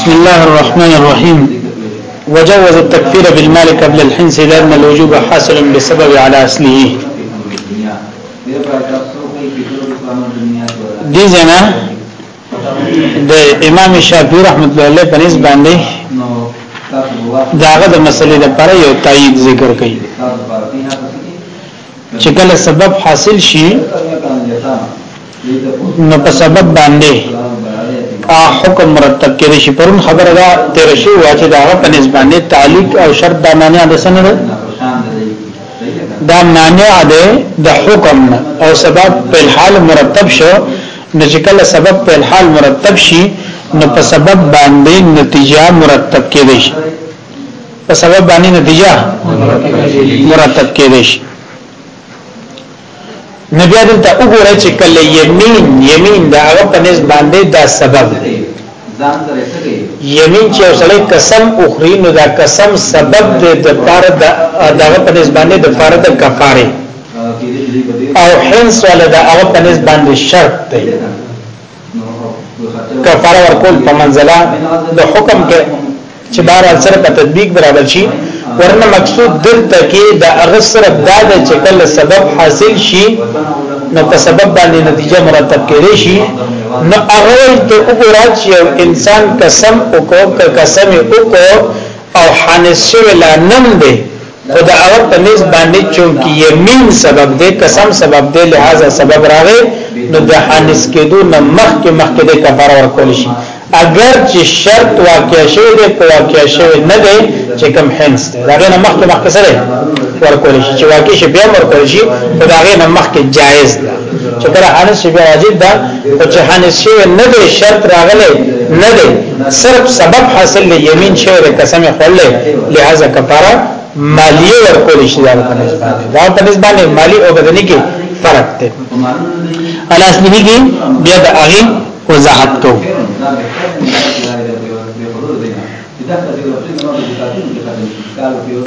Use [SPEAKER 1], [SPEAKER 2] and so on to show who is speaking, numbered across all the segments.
[SPEAKER 1] بسم الله الرحمن الرحيم وجوز التكفير بالمال قبل الحنس لأن الوجوب حاصل بسبب على أصله دي زنا د امام شافعي رحمت الله علیه په نسبت باندې داغه د مسلې د پر یو تایید ذکر کړي چې کله سبب حاصل شي نو په سبب باندې ا حکم مرتب کړي شي پرون خبره دا تیر شي وا چې دا په نسبانه تعلق او شرط د معنی د سند دا معنی ده د حکم او سبب په حال مرتب شو نو چې کله سبب په حال مرتب شي نو په سبب باندې نتیجه مرتب کړي شي په سبب باندې نتیجه مرتب کړي شي نو بیا دلته وګورئ چې کله یمین یمین دا هغه په نسبت باندې دا سبب دی یمین چې اوسړی قسم اخري نو دا قسم سبب دی د پاره د دغه په نسبت باندې د پاره د کفاره او حنس ولدا هغه په نسبت باندې شرط دی کفاره ورکول په منزله د حکم کې چې بار سره په تطبیق برابر شي ورنه مقصود دلته کې د هغه صرف دا د چې کله سبب حاصل شي نو په سبب باندې نتیجه مرتب کړي شي نو هغه ته وګورئ چې انسان قسم وکړ قسم وکړ او حانس شوی لا نم دی خو د هغه په نس باندې چونکی یمین سبب دی قسم سبب دی لہذا سبب راغی نو د حانس کېدو نه مخکې مخکې د کفاره ورکول شي اگر چې شرط واقع شوی دی کو واقع شوی نه دی چې کم حنس دی دا نه مخکې مخکې سره ورکول شي چې واقع شي بیا ورکول شي خدای نه مخکې جایز دی چې کله حانس شي بیا واجب ده او چې حانس شي نه دی شرط راغلی نه دی صرف سبب حاصل دی یمین شي د قسم خپل لہذا کفاره مالی ورکول شي دا په نسبت دا په نسبت مالی او بدني کې فرق دی الاس نه کې بیا د هغه وضاحت کوو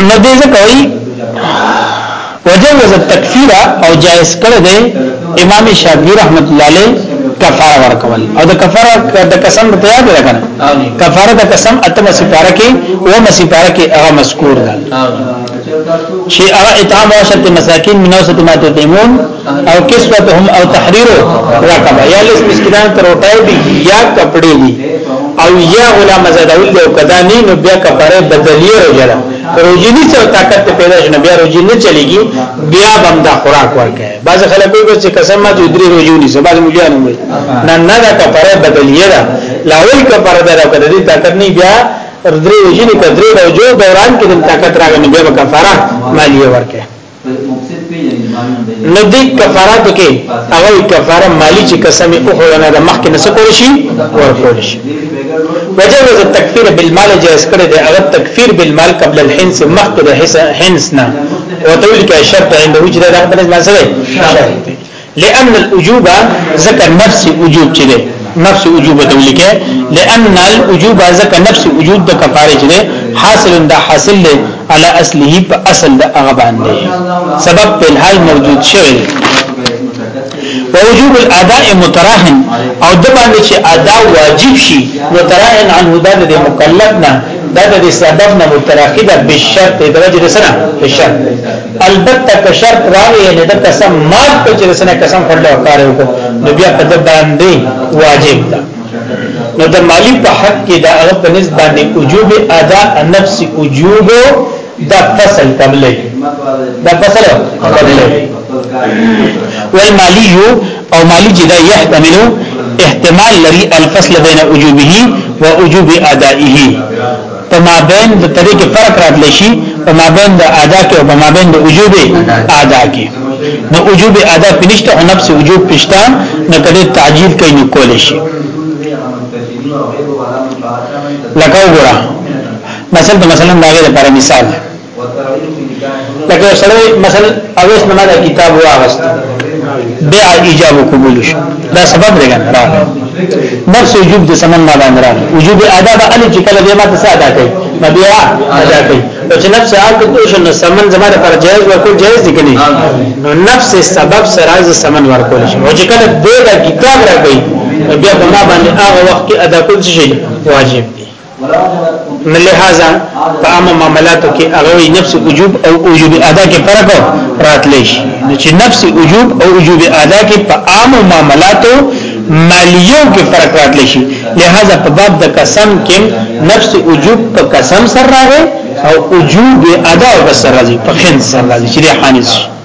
[SPEAKER 1] نو دې ځکه وایي وجوز التکفیر او جائز کړ دې امام شافعی رحمت الله علیه کفاره ورکول او د کفاره د قسم ته یاد راکنه کفاره د قسم اتمه سپاره کې او مې سپاره کې هغه مذکور ده چې هغه اطعام او شت مساکین منوسه ما تطعمون او کسوتهم او تحریر رقبه یا لس مسکینان تر وټای دی یا کپڑے دی او یا غلام زادول دی او کدا نه نو بیا کفاره بدلی رجلا روجی نه څو طاقت پیدا شنه بیا روجی نه چلیږي بیا بم دا خوراک ورکه بعض خلک وایي چې قسم ما دوی درې روجی نه سبا مليان وي نه نه دا کفاره بدلی ده لاول کفاره ده او کدا دی طاقت نه بیا درې روجی نه کدرې روجو دوران کې د طاقت راغلی بیا کفاره مالیه ورکه نو دې کفاراتو کې هغه کفاره مالی چې قسم او خدانه د مخ کې نه سکول شي ورکول شي وجوز التکفیر بالمال جائز کړي دی هغه تکفیر بالمال قبل الحنس مخ کې د حنس نه او تول کې شرط عنده چې دا خپل ځان سره شرط لأن الوجوب ځکه نفس وجوب چې ده نفس وجوب ته ولیکه لأن الوجوب ځکه نفس وجوب د کفاره چې ده حاصل دا حاصل ده على اصله په اصل د هغه باندې سبب په الحال موجود شوی ووجوب الاداء متراهن او د باندې چې ادا واجب شي متراهن عن هدا د مکلف نه دا د سبب نه متراخي ده بشرط د وجه سره بشرط البته که شرط راوي نه د قسم مات په چې سنه قسم خړل او کار وکړو نو بیا په باندې واجب ده نو د مالی په حق کې دا هغه په نسبت باندې وجوب ادا نفس وجوب دا فصل قبلې دا فصل قبلې وای مالی او مالی جدا يحتمل احتمال لري الفصل بين وجوبه ووجوب ادائه په مابین د طریق فرق راتلی شي په مابین د ادا کې او په مابین د وجوب ادا کې نو وجوب ادا پنيشته او نفس وجوب پښتا نه کله تعجیل کوي نو کول شي لکه وګوره مثلا مثلا دا غیر پر مثال لکه یو سړی مثلا اوس نه دا کتاب واغست بیا ایجاب قبول شو دا سبب دی کنه راغی نفس وجوب د سمن ما باندې راغی وجوب ادا به ال چې کله به ما ته ادا کوي ما بیا ادا کوي نو چې نفس عاقد نو شنو سمن زما پر جائز ورکول جائز دي کني نو نفس سبب سراج سمن ورکول شي او چې کله دغه کتاب راغی بیا په ما باندې هغه وخت کې ادا کول شي واجب نه لہذا په عام معاملاتو کې هغه نفس وجوب او وجوب ادا کې فرق راتلی شي چې نفس وجوب او وجوب ادا کې په عام معاملاتو مالیو کې فرق راتلی شي لہذا په باب د قسم کې نفس وجوب په قسم سره راغی او وجوب ادا او سره راځي په خنځ سره راځي چې حانس شي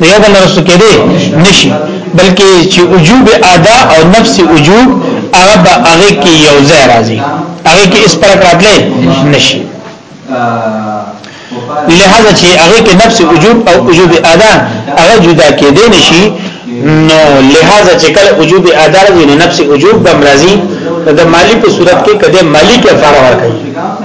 [SPEAKER 1] د یو بل رسو کې دي نشي بلکې چې وجوب ادا او نفس وجوب هغه به هغه کې یو ځای راځي هغه کې اس پر راتلې نشي لہذا چې هغه کې نفس وجوب او وجوب ادا هغه جدا کې دي نشي نو لہذا چې کله وجوب ادا راځي نو نفس وجوب به مرضی د مالی په صورت کې کده مالی کې فارغ ورکړي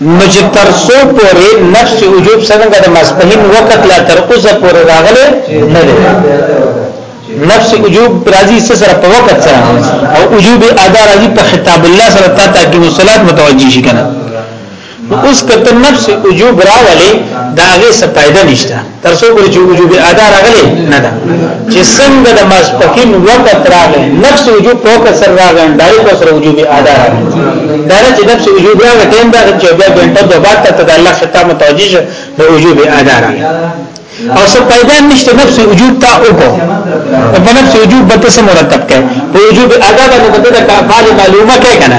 [SPEAKER 1] نو چې تر څو پورې نفس وجوب څنګه د مسبهین وخت لا تر اوسه پورې راغله نه ده نفس وجوب راضی سره په وخت سره او وجوب ادا راضی په خطاب الله سره تا تاکي مصلات متوجي شي کنه اوس کته نفس وجوب راولي دا هغه څه فائدہ نشته تر څو پورې چې وجوب ادا راغلی نه ده چې څنګه د ماسپخین وخت راغی نفس وجوب په وخت سره راغی دایي په سره وجوب ادا راغی دا چې نفس وجوب راغی ټیم دا چې بیا ګنټه د بعد ته د الله خطاب متوجه شه د وجوب ادا راغی او څه پیدا نشته نفس وجوب تا وکړو په نفس وجوب به څه مرتب کړي په وجوب ادا باندې د کفاره معلومه کړي کنه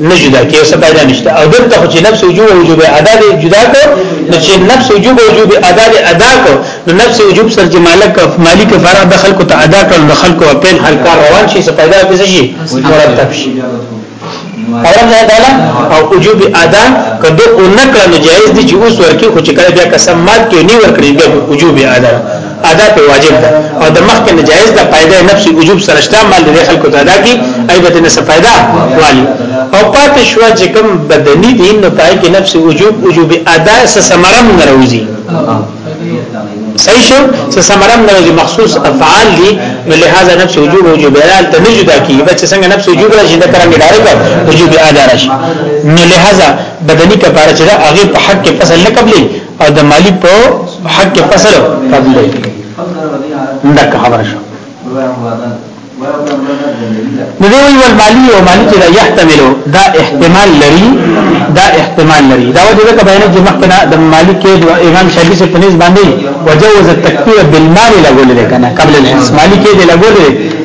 [SPEAKER 1] نه جدا کې څه پیدا نشته او دلته خو چې نفس وجوب او وجوب ادا دي جدا کو نو چې نفس وجوب او وجوب ادا دي ادا کو نو نفس وجوب سر چې مالک او مالک فرع د خلکو ته ادا کړل د خلکو په پین حل کار روان شي څه پیدا به شي مرتب شي اورم نه داله او وجوب ادا کدو اونکړه نو جایز دي چې اوس ورکی خو چې کله بیا قسم مات کې نه ورکړي بیا وجوب ادا ادا په واجب ده او د مخکې نجایز ده پیدا نفسي وجوب سره شته مال د خلکو ته ادا کی ایبت نه پیدا والی او پاتې شو چې کوم بدني دین نو پای کې نفسي وجوب وجوب ادا سره سمرم نه راوځي صحیح شو چې سمرم نه راوځي مخصوص افعال دي نو لہذا نفس وجوب وجوب ادا ته نه جدا کی بچ څنګه نفس وجوب راشي دا کرامي ډایرک وجوب ادا راشي نو لہذا بدني کفاره چې هغه په حق کې فصل نه قبلي او د مالی په حق کې فصل قبل دی دا خبره شو نو دی وی ول مالی او مالی چې دا يحتملو دا احتمال لري دا احتمال لري دا وجه ده کبه نه چې مخکنه د مالی کې د امام شافعي څخه پنځ باندې وجوز التکفیر بالمال لګول دي کنه قبل الحس مالی کې دی لګول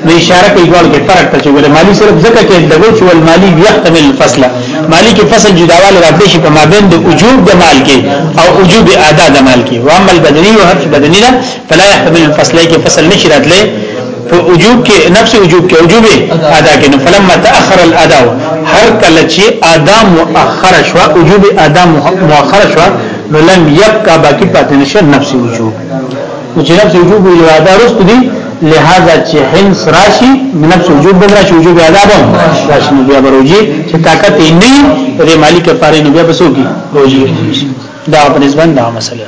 [SPEAKER 1] دي اشاره کوي ګور کې فرق ته چې ول مالی صرف ځکه کې دغه چې ول مالی يحتمل الفصل مالی کې فصل جداوال راتلی شي په مابین د وجوب د مال کې او وجوب ادا د مال کې و عمل بدني او حرف بدني نه فلا يحتمل الفصل کې فصل نشي راتلی په وجوب کې نفس وجوب کې وجوب ادا کې نو فلما تاخر الادا هر کله چې ادا مؤخر شو وجوب ادا مؤخر شو نو لم يبقى باقي پاتې نشه نفس وجوب نو چې نفس وجوب وي ادا رست دي لہذا چې حنس راشي نفس وجوب بل راشي وجوب ادا به راشي نو بیا بروجي چې طاقت یې نه دې مالک پاره نو بیا بسوږي روجي دا په نسبت دا مسله